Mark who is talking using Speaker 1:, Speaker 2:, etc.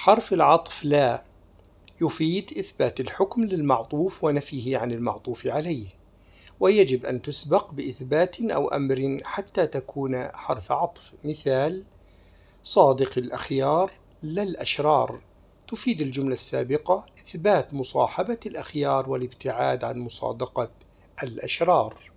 Speaker 1: حرف العطف لا يفيد إثبات الحكم للمعطوف ونفيه عن المعطوف عليه ويجب أن تسبق بإثبات أو أمر حتى تكون حرف عطف. مثال صادق الأخيار لا الأشرار. تفيد الجملة السابقة إثبات مصاحبة الأخيار والابتعاد عن مصادقة الأشرار.